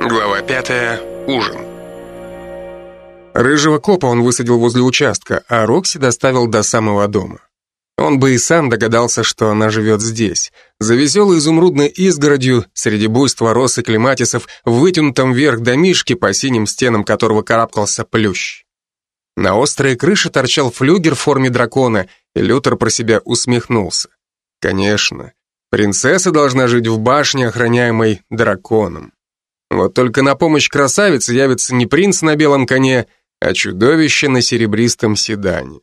Глава пятая. Ужин. Рыжего копа он высадил возле участка, а Рокси доставил до самого дома. Он бы и сам догадался, что она живет здесь, за веселой изумрудной изгородью, среди буйства роз и клематисов, в вытянутом вверх домишке, по синим стенам которого карабкался плющ. На острой крыше торчал флюгер в форме дракона, и Лютер про себя усмехнулся. Конечно, принцесса должна жить в башне, охраняемой драконом. Вот только на помощь красавице явится не принц на белом коне, а чудовище на серебристом седане.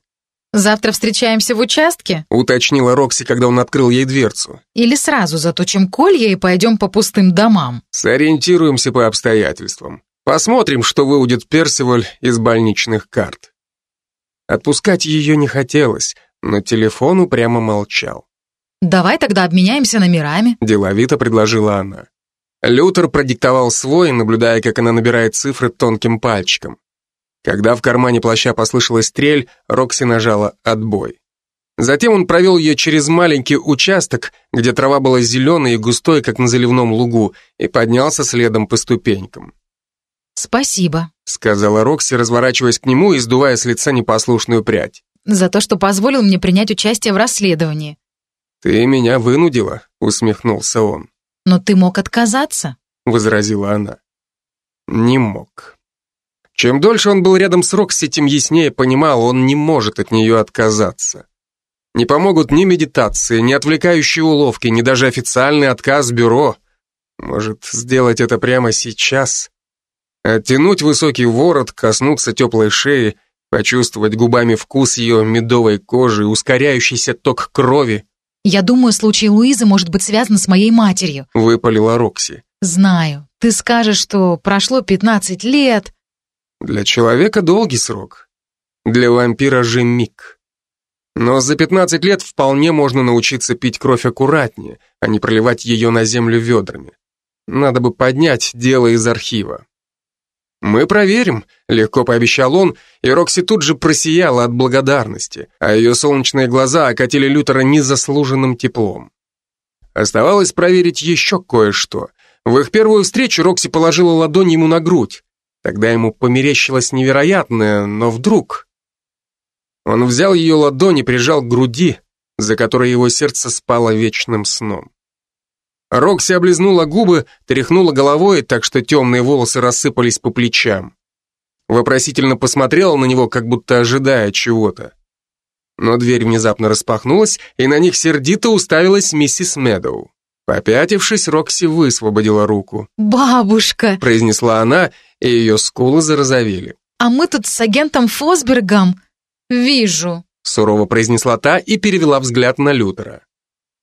«Завтра встречаемся в участке?» Уточнила Рокси, когда он открыл ей дверцу. «Или сразу заточим колья и пойдем по пустым домам?» Сориентируемся по обстоятельствам. Посмотрим, что выудит Персиваль из больничных карт. Отпускать ее не хотелось, но телефон упрямо молчал. «Давай тогда обменяемся номерами», Деловито предложила она. Лютер продиктовал свой, наблюдая, как она набирает цифры тонким пальчиком. Когда в кармане плаща послышалась стрель, Рокси нажала «отбой». Затем он провел ее через маленький участок, где трава была зеленой и густой, как на заливном лугу, и поднялся следом по ступенькам. «Спасибо Сказала Рокси, разворачиваясь к нему и сдувая с лица непослушную прядь. за то, что позволил мне принять участие в расследовании. «Ты меня вынудила», — усмехнулся он, Но ты мог отказаться». — возразила она. Не мог. Чем дольше он был рядом с Рокси, тем яснее понимал, он не может от нее отказаться. Не помогут ни медитации, ни отвлекающие уловки, ни даже официальный отказ бюро. Может, сделать это прямо сейчас? Оттянуть высокий ворот, коснуться теплой шеи, почувствовать губами вкус ее медовой кожи, ускоряющийся ток крови, «Я думаю, случай Луизы может быть связан с моей матерью». выпалила Рокси. «Знаю. Ты скажешь, что прошло 15 лет». Для человека долгий срок. Для вампира же миг. Но за 15 лет вполне можно научиться пить кровь аккуратнее, а не проливать ее на землю ведрами. Надо бы поднять дело из архива. «Мы проверим», — легко пообещал он, и Рокси тут же просияла от благодарности, а ее солнечные глаза окатили Лютера незаслуженным теплом. Оставалось проверить еще кое-что. В их первую встречу Рокси положила ладонь ему на грудь. Тогда ему померещилось невероятное, но вдруг... Он взял ее ладонь и прижал к груди, за которой его сердце спало вечным сном. Рокси облизнула губы, тряхнула головой, так что темные волосы рассыпались по плечам. Вопросительно посмотрела на него, как будто ожидая чего-то. Но дверь внезапно распахнулась, и на них сердито уставилась миссис Медоу. Попятившись, Рокси высвободила руку. «Бабушка, Произнесла она, и ее скулы зарозовели. а мы тут с агентом Фосбергом...» «Вижу». Сурово произнесла та и перевела взгляд на Лютера.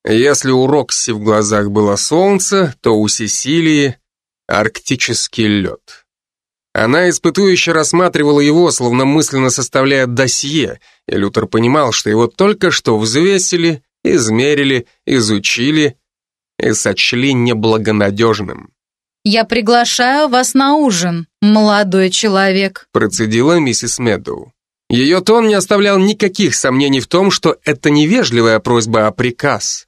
Если у Рокси в глазах было солнце, то у Сесилии арктический лед. Она испытующе рассматривала его, словно мысленно составляя досье, и Лютер понимал, что его только что взвесили, измерили, изучили и сочли неблагонадежным. «Я приглашаю вас на ужин, молодой человек». Процедила миссис Медоу. Ее тон не оставлял никаких сомнений в том, что это не вежливая просьба, а приказ.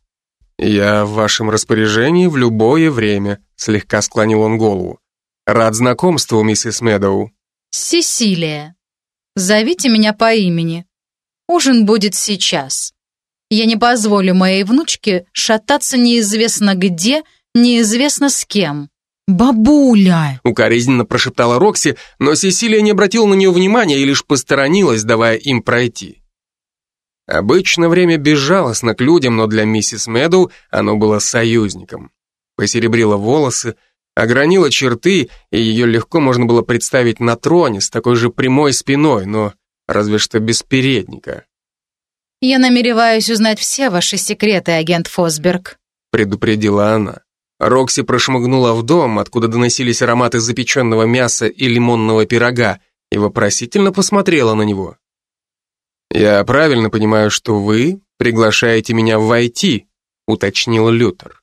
«Я в вашем распоряжении в любое время», — слегка склонил он голову. «Рад знакомству, миссис Медоу». Сесилия. Зовите меня по имени. Ужин будет сейчас. Я не позволю моей внучке шататься неизвестно где, неизвестно с кем. Бабуля! Укоризненно прошептала Рокси, но Сесилия не обратила на нее внимания и лишь посторонилась, давая им пройти. Обычно время безжалостно к людям, но для миссис Медоу оно было союзником. Посеребрила волосы, огранила черты, и ее легко можно было представить на троне с такой же прямой спиной, но разве что без передника, Я намереваюсь узнать все ваши секреты, агент Фосберг. предупредила она. Рокси прошмыгнула в дом, откуда доносились ароматы запеченного мяса и лимонного пирога, и вопросительно посмотрела на него. «Я правильно понимаю, что вы приглашаете меня войти», уточнил Лютер.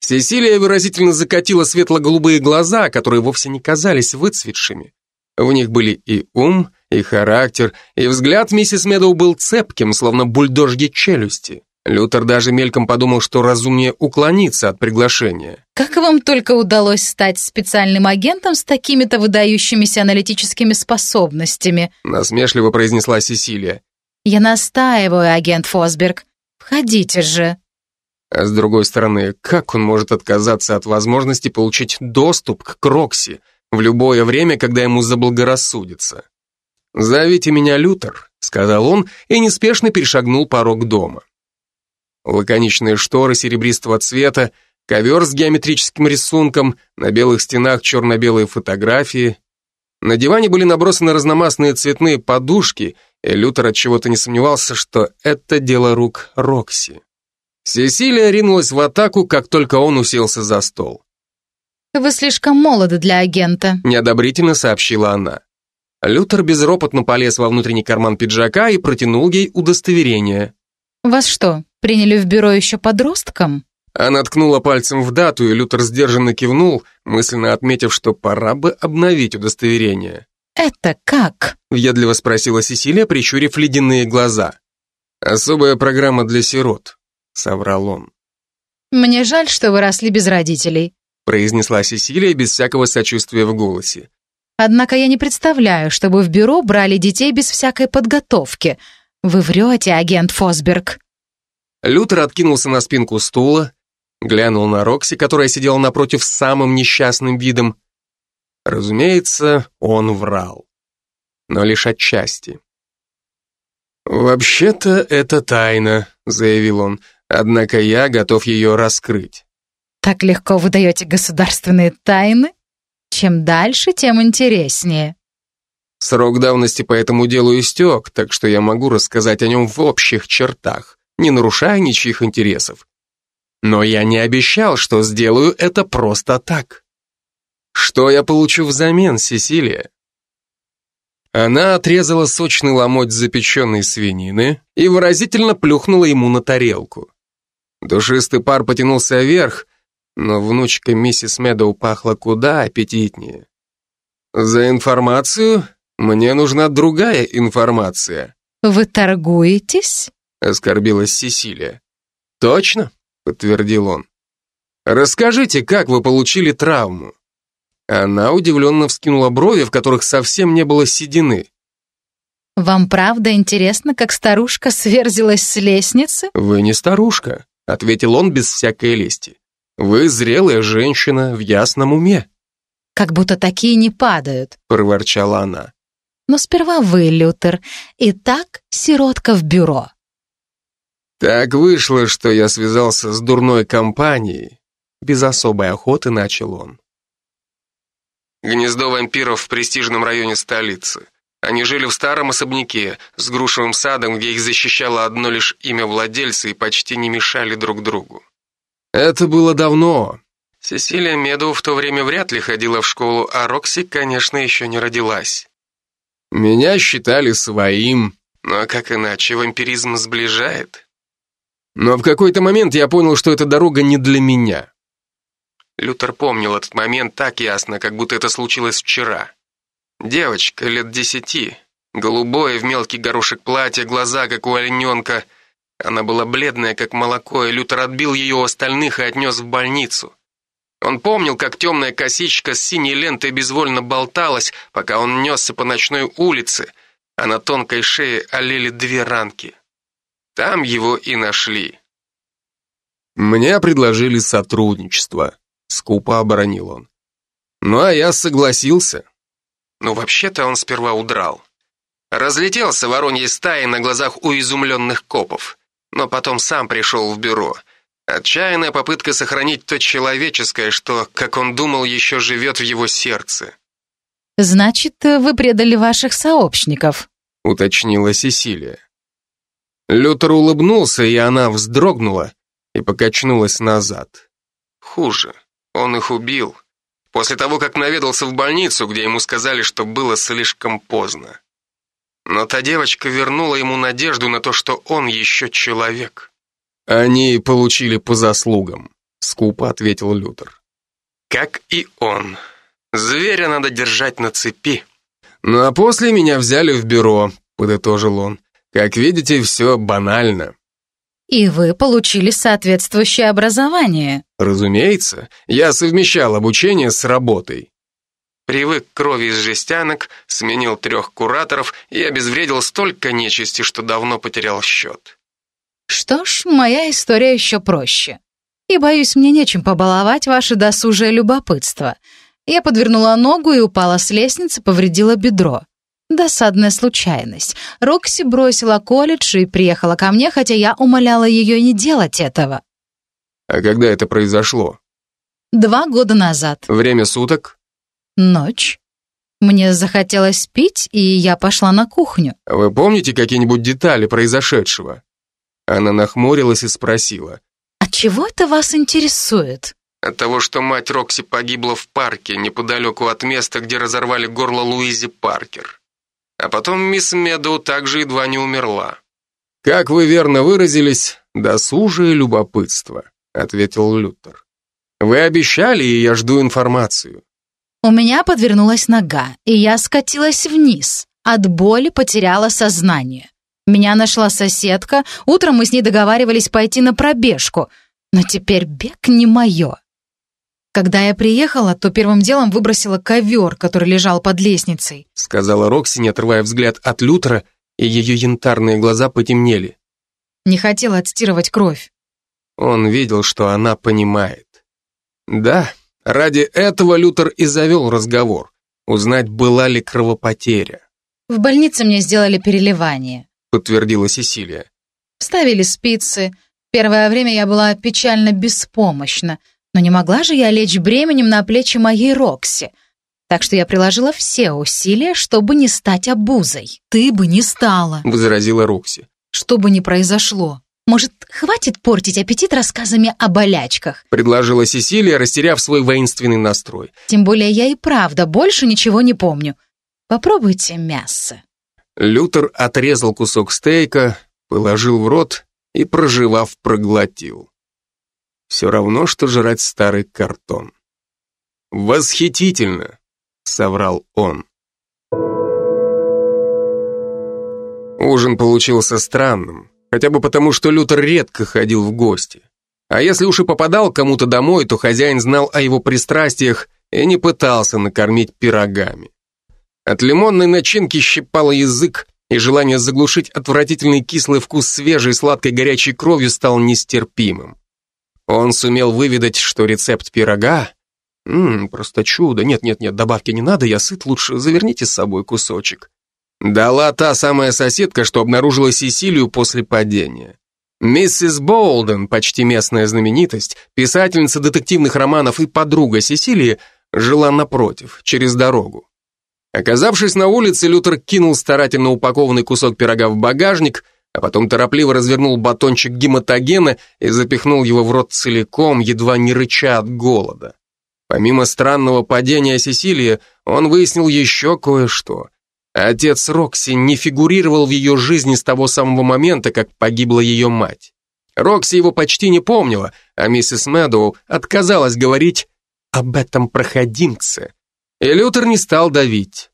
Сесилия выразительно закатила светло-голубые глаза, которые вовсе не казались выцветшими. В них были и ум, и характер, и взгляд миссис Медоу был цепким, словно бульдожьи челюсти. Лютер даже мельком подумал, что разумнее уклониться от приглашения. Как вам только удалось стать специальным агентом с такими-то выдающимися аналитическими способностями? Насмешливо произнесла Сесилия. Я настаиваю, агент Фосберг. Входите же. А с другой стороны, как он может отказаться от возможности получить доступ к Крокси в любое время, когда ему заблагорассудится? «Зовите меня Лютер», — сказал он и неспешно перешагнул порог дома. Лаконичные шторы серебристого цвета, ковер с геометрическим рисунком, на белых стенах черно-белые фотографии. На диване были набросаны разномастные цветные подушки, и Лютер от чего-то не сомневался, что это дело рук Рокси. Сесилия ринулась в атаку, как только он уселся за стол. «Вы слишком молоды для агента», — неодобрительно сообщила она. Лютер безропотно полез во внутренний карман пиджака и протянул ей удостоверение. «Вас что, приняли в бюро еще подростком?» Она ткнула пальцем в дату, и Лютер сдержанно кивнул, мысленно отметив, что пора бы обновить удостоверение. «Это как?» — въедливо спросила Сесилия, прищурив ледяные глаза. «Особая программа для сирот», — соврал он. «Мне жаль, что вы росли без родителей», — произнесла Сесилия без всякого сочувствия в голосе. «Однако я не представляю, чтобы в бюро брали детей без всякой подготовки. Вы врете, агент Фосберг». Лютер откинулся на спинку стула, глянул на Рокси, которая сидела напротив с самым несчастным видом. Разумеется, он врал. Но лишь отчасти. «Вообще-то это тайна», — заявил он, «однако я готов ее раскрыть». «Так легко вы даете государственные тайны? Чем дальше, тем интереснее». Срок давности по этому делу истек, так что я могу рассказать о нем в общих чертах не нарушая ничьих интересов. Но я не обещал, что сделаю это просто так. Что я получу взамен, Сесилия? Она отрезала сочный ломоть запеченной свинины и выразительно плюхнула ему на тарелку. Душистый пар потянулся вверх, но внучка миссис Медоу пахла куда аппетитнее. За информацию мне нужна другая информация. Вы торгуетесь? Оскорбилась Сесилия. Точно, подтвердил он. Расскажите, как вы получили травму? Она удивленно вскинула брови, в которых совсем не было седины. «Вам правда интересно, как старушка сверзилась с лестницы?» «Вы не старушка», — ответил он без всякой лести. «Вы зрелая женщина в ясном уме». «Как будто такие не падают», — проворчала она. «Но сперва вы, Лютер. Итак, сиротка в бюро». Так вышло, что я связался с дурной компанией. Без особой охоты начал он. Гнездо вампиров в престижном районе столицы. Они жили в старом особняке с грушевым садом, где их защищало одно лишь имя владельца и почти не мешали друг другу. Это было давно. Сесилия Медоу в то время вряд ли ходила в школу, а Рокси, конечно, еще не родилась. Меня считали своим, но как иначе вампиризм сближает? Но в какой-то момент я понял, что эта дорога не для меня. Лютер помнил этот момент так ясно, как будто это случилось вчера. Девочка лет десяти, голубое в мелкий горошек платье, глаза, как у олененка. Она была бледная, как молоко, и Лютер отбил ее у остальных и отнес в больницу. Он помнил, как темная косичка с синей лентой безвольно болталась, пока он несся по ночной улице, а на тонкой шее олели две ранки. Там его и нашли. Мне предложили сотрудничество, скупо оборонил он. Ну а я согласился. Ну вообще-то он сперва удрал. Разлетелся вороньей стаей на глазах у изумленных копов, но потом сам пришел в бюро. Отчаянная попытка сохранить то человеческое, что, как он думал, еще живет в его сердце. «Значит, вы предали ваших сообщников», — уточнила Сесилия. Лютер улыбнулся, и она вздрогнула и покачнулась назад. Хуже, он их убил. После того, как наведался в больницу, где ему сказали, что было слишком поздно. Но та девочка вернула ему надежду на то, что он еще человек. Они получили по заслугам, скупо ответил Лютер. Как и он. Зверя надо держать на цепи. Ну а после меня взяли в бюро, подытожил он. Как видите, все банально. И вы получили соответствующее образование. Разумеется, я совмещал обучение с работой. Привык к крови из жестянок, сменил трех кураторов и обезвредил столько нечисти, что давно потерял счет. Что ж, моя история еще проще. И, боюсь, мне нечем побаловать ваше досужее любопытство. Я подвернула ногу и упала с лестницы, повредила бедро. Досадная случайность. Рокси бросила колледж и приехала ко мне, хотя я умоляла ее не делать этого. А когда это произошло? Два года назад. Время суток? Ночь. Мне захотелось пить, и я пошла на кухню. Вы помните какие-нибудь детали произошедшего? Она нахмурилась и спросила. «А чего это вас интересует?» От того, что мать Рокси погибла в парке, неподалеку от места, где разорвали горло Луизи Паркер. А потом мисс Медоу также едва не умерла. «Как вы верно выразились, досужие любопытство», — ответил Лютер. «Вы обещали, и я жду информацию». У меня подвернулась нога, и я скатилась вниз. От боли потеряла сознание. Меня нашла соседка, утром мы с ней договаривались пойти на пробежку, но теперь бег не мое. Когда я приехала, то первым делом выбросила ковер, который лежал под лестницей. Сказала Рокси, не отрывая взгляд от Лютера, и ее янтарные глаза потемнели. Не хотела отстирывать кровь. Он видел, что она понимает. Да, ради этого Лютер и завел разговор. Узнать, была ли кровопотеря. В больнице мне сделали переливание. Подтвердила Сесилия. Ставили спицы. Первое время я была печально беспомощна. Но не могла же я лечь бременем на плечи моей Рокси. Так что я приложила все усилия, чтобы не стать обузой. «Ты бы не стала», — возразила Рокси. «Что бы ни произошло». «Может, хватит портить аппетит рассказами о болячках?» — предложила Сесилия, растеряв свой воинственный настрой. «Тем более я и правда больше ничего не помню. Попробуйте мясо». Лютер отрезал кусок стейка, положил в рот и, проживав, проглотил. Все равно, что жрать старый картон. «Восхитительно!» — соврал он. Ужин получился странным, хотя бы потому, что Лютер редко ходил в гости. А если уж и попадал кому-то домой, то хозяин знал о его пристрастиях и не пытался накормить пирогами. От лимонной начинки щипало язык, и желание заглушить отвратительный кислый вкус свежей сладкой горячей кровью стал нестерпимым. Он сумел выведать, что рецепт пирога... Ммм, просто чудо. Нет-нет-нет, добавки не надо, я сыт, лучше заверните с собой кусочек. Дала та самая соседка, что обнаружила Сесилию после падения. Миссис Болден, почти местная знаменитость, писательница детективных романов и подруга Сесилии, жила напротив, через дорогу. Оказавшись на улице, Лютер кинул старательно упакованный кусок пирога в багажник, а потом торопливо развернул батончик гематогена и запихнул его в рот целиком, едва не рыча от голода. Помимо странного падения Сесилии, он выяснил еще кое-что. Отец Рокси не фигурировал в ее жизни с того самого момента, как погибла ее мать. Рокси его почти не помнила, а миссис Мэдоу отказалась говорить об этом проходимце. И Лютер не стал давить.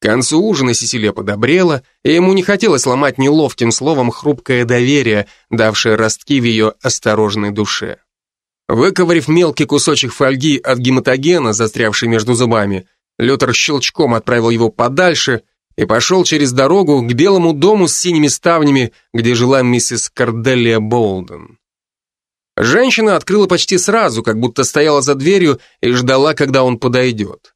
К концу ужина Сесилия подобрела, и ему не хотелось ломать неловким словом хрупкое доверие, давшее ростки в ее осторожной душе. Выковырив мелкий кусочек фольги от гематогена, застрявший между зубами, Лютер щелчком отправил его подальше и пошел через дорогу к белому дому с синими ставнями, где жила миссис Корделия Болден. Женщина открыла почти сразу, как будто стояла за дверью и ждала, когда он подойдет.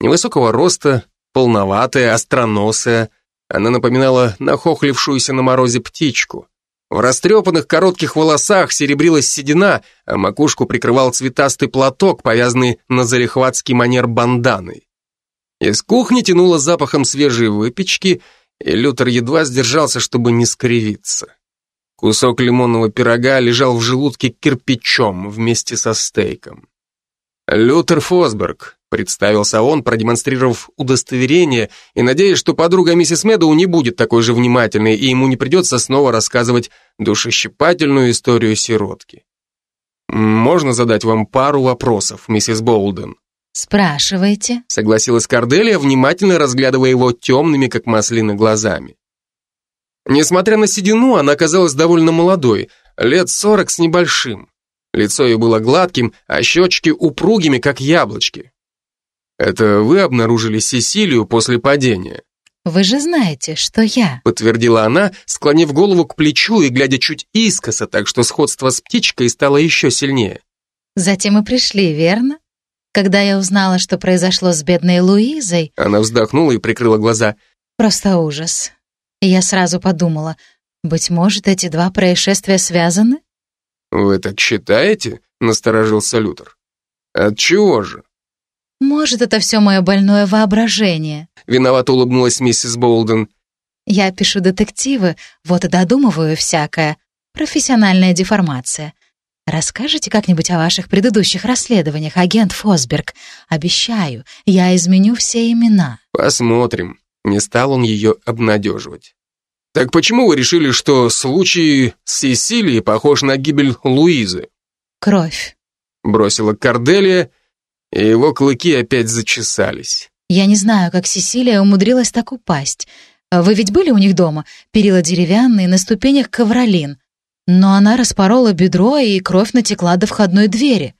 Невысокого роста, полноватая, остроносая. Она напоминала нахохлившуюся на морозе птичку. В растрепанных коротких волосах серебрилась седина, а макушку прикрывал цветастый платок, повязанный на зарехватский манер банданой. Из кухни тянуло запахом свежей выпечки, и Лютер едва сдержался, чтобы не скривиться. Кусок лимонного пирога лежал в желудке кирпичом вместе со стейком. Лютер Фосберг, Представился он, продемонстрировав удостоверение и надеясь, что подруга миссис Медоу не будет такой же внимательной и ему не придется снова рассказывать душещипательную историю сиротки. «Можно задать вам пару вопросов, миссис Болден?» «Спрашивайте», — согласилась Корделия, внимательно разглядывая его темными, как маслины, глазами. Несмотря на седину, она казалась довольно молодой, лет сорок с небольшим. Лицо ее было гладким, а щечки упругими, как яблочки. «Это вы обнаружили Сесилию после падения?» «Вы же знаете, что я», — подтвердила она, склонив голову к плечу и глядя чуть искоса, так что сходство с птичкой стало еще сильнее. «Затем мы пришли, верно? Когда я узнала, что произошло с бедной Луизой...» Она вздохнула и прикрыла глаза. «Просто ужас. И я сразу подумала, быть может, эти два происшествия связаны?» «Вы так считаете?» — насторожился Лютер. «От чего же?» «Может, это все мое больное воображение?» Виновато улыбнулась миссис Болден. «Я пишу детективы, вот и додумываю всякое. Профессиональная деформация. Расскажите как-нибудь о ваших предыдущих расследованиях, агент Фосберг. Обещаю, я изменю все имена». «Посмотрим». Не стал он ее обнадеживать. «Так почему вы решили, что случай с Сесилией похож на гибель Луизы?» «Кровь», — бросила Корделия, и его клыки опять зачесались. «Я не знаю, как Сесилия умудрилась так упасть. Вы ведь были у них дома? Перила деревянные, на ступенях ковролин. Но она распорола бедро, и кровь натекла до входной двери.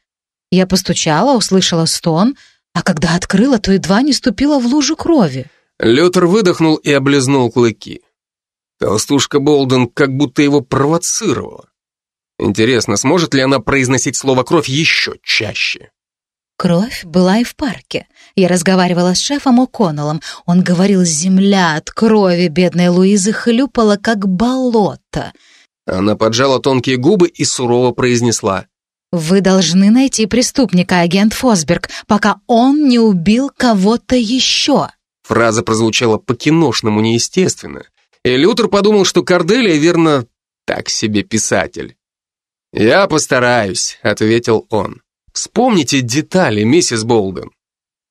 Я постучала, услышала стон, а когда открыла, то едва не ступила в лужу крови. Лютер выдохнул и облизнул клыки. Толстушка Болден как будто его провоцировала. Интересно, сможет ли она произносить слово «кровь» еще чаще? Кровь была и в парке. Я разговаривала с шефом О'Коннеллом. Он говорил, земля от крови бедной Луизы хлюпала, как болото. Она поджала тонкие губы и сурово произнесла. «Вы должны найти преступника, агент Фосберг, пока он не убил кого-то еще». Фраза прозвучала по-киношному неестественно, и Лютер подумал, что Корделия, верно, так себе писатель. «Я постараюсь», — ответил он. «Вспомните детали, миссис Болден.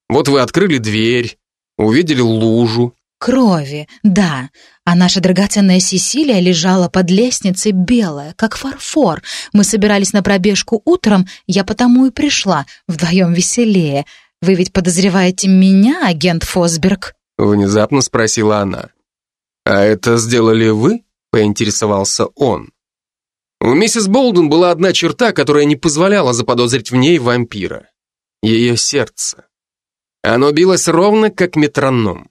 Вот вы открыли дверь, увидели лужу, крови, да. А наша драгоценная Сесилия лежала под лестницей белая, как фарфор. Мы собирались на пробежку утром, я потому и пришла, вдвоем веселее. Вы ведь подозреваете меня, агент Фосберг?» Внезапно спросила она. «А это сделали вы?» — поинтересовался он. У миссис Болден была одна черта, которая не позволяла заподозрить в ней вампира. Ее сердце. Оно билось ровно, как метроном.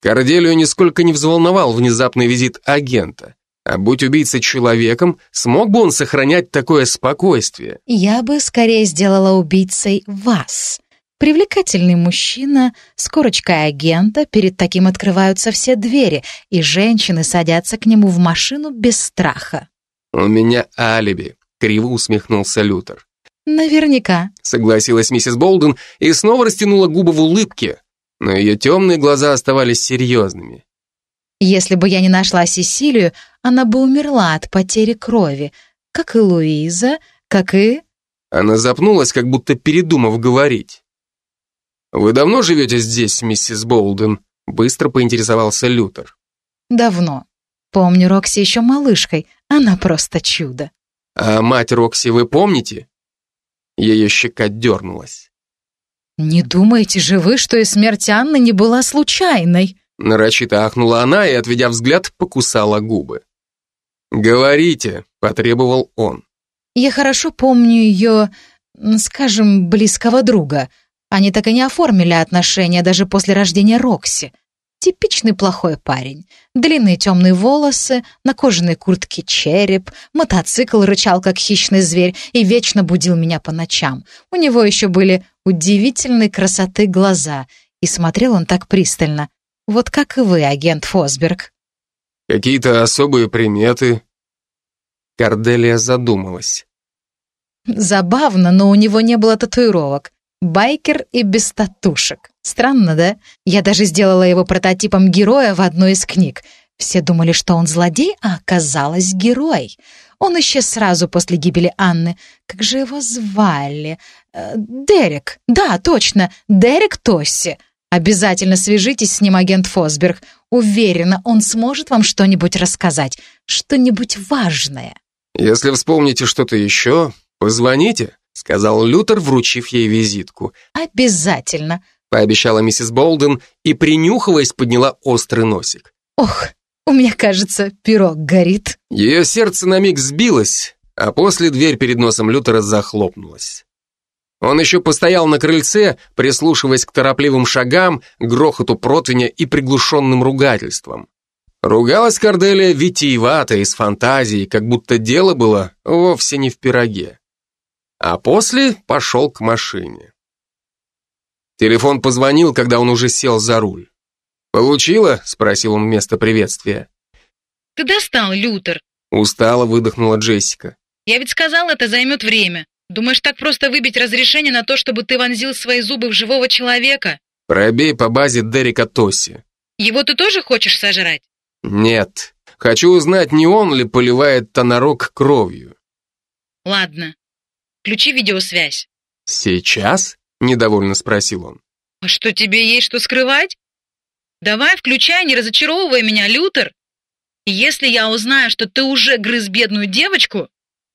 Корделию нисколько не взволновал внезапный визит агента. А будь убийца человеком, смог бы он сохранять такое спокойствие? Я бы скорее сделала убийцей вас. Привлекательный мужчина с корочкой агента, перед таким открываются все двери, и женщины садятся к нему в машину без страха. «У меня алиби», — криво усмехнулся Лютер. «Наверняка», — согласилась миссис Болден и снова растянула губы в улыбке, но ее темные глаза оставались серьезными. Если бы я не нашла Сесилию, она бы умерла от потери крови, как и Луиза, как и... Она запнулась, как будто передумав говорить. «Вы давно живете здесь, миссис Болден?» Быстро поинтересовался Лютер. «Давно. Помню Рокси еще малышкой. Она просто чудо». «А мать Рокси вы помните?» Ее щека дернулась. «Не думаете же вы, что и смерть Анны не была случайной?» Нарочито ахнула она и, отведя взгляд, покусала губы. «Говорите», — потребовал он. «Я хорошо помню ее, скажем, близкого друга. Они так и не оформили отношения даже после рождения Рокси. Типичный плохой парень. Длинные темные волосы, на кожаной куртке череп, мотоцикл рычал, как хищный зверь, и вечно будил меня по ночам. У него еще были удивительной красоты глаза, и смотрел он так пристально. Вот как и вы, агент Фосберг. Какие-то особые приметы? Корделия задумалась. Забавно, но у него не было татуировок. Байкер и без татушек. Странно, да? Я даже сделала его прототипом героя в одной из книг. Все думали, что он злодей, а оказалось герой. Он исчез сразу после гибели Анны. Как же его звали? Э, Дерек. Да, точно, Дерек Тосси. Обязательно свяжитесь с ним, агент Фосберг. Уверена, он сможет вам что-нибудь рассказать. Что-нибудь важное. Если вспомните что-то еще, позвоните сказал Лютер, вручив ей визитку. «Обязательно», пообещала миссис Болден и, принюхиваясь, подняла острый носик. «Ох, У меня, кажется, пирог горит. Ее сердце на миг сбилось, а после дверь перед носом Лютера захлопнулась. Он еще постоял на крыльце, прислушиваясь к торопливым шагам, грохоту противня и приглушенным ругательствам. Ругалась Корделия витиевато, из фантазии, как будто дело было вовсе не в пироге. А после пошел к машине. Телефон позвонил, когда он уже сел за руль. «Получила?» — спросил он вместо приветствия. «Ты достал, Лютер!» Устало выдохнула Джессика. «Я ведь сказал, это займет время. Думаешь, так просто выбить разрешение на то, чтобы ты вонзил свои зубы в живого человека?» «Пробей по базе Дерека Тосси». «Его ты тоже хочешь сожрать?» «Нет. Хочу узнать, не он ли поливает тонорог кровью». «Ладно. Включи видеосвязь». «Сейчас?» — недовольно спросил он. «А что, тебе есть что скрывать? Давай, включай, не разочаровывай меня, Лютер. Если я узнаю, что ты уже грыз бедную девочку...»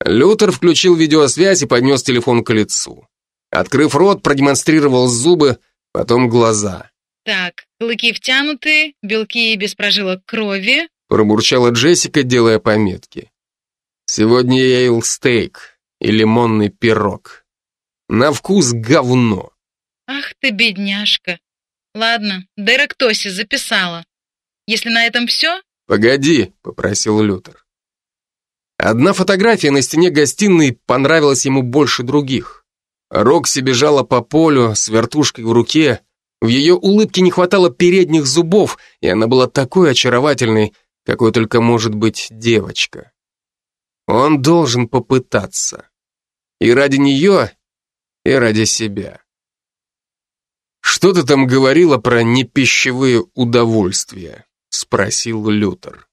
Лютер включил видеосвязь и поднес телефон к лицу. Открыв рот, продемонстрировал зубы, потом глаза. «Так, клыки втянуты, белки без прожилок крови...» Пробурчала Джессика, делая пометки. «Сегодня я ел стейк и лимонный пирог. На вкус говно». «Ах ты, бедняжка. Ладно, Дерек Тоси записала. Если на этом все...» «Погоди», — попросил Лютер. Одна фотография на стене гостиной понравилась ему больше других. Рокси бежала по полю с вертушкой в руке. В ее улыбке не хватало передних зубов, и она была такой очаровательной, какой только может быть девочка. Он должен попытаться. И ради нее, и ради себя. «Что ты там говорила про непищевые удовольствия?» — спросил Лютер.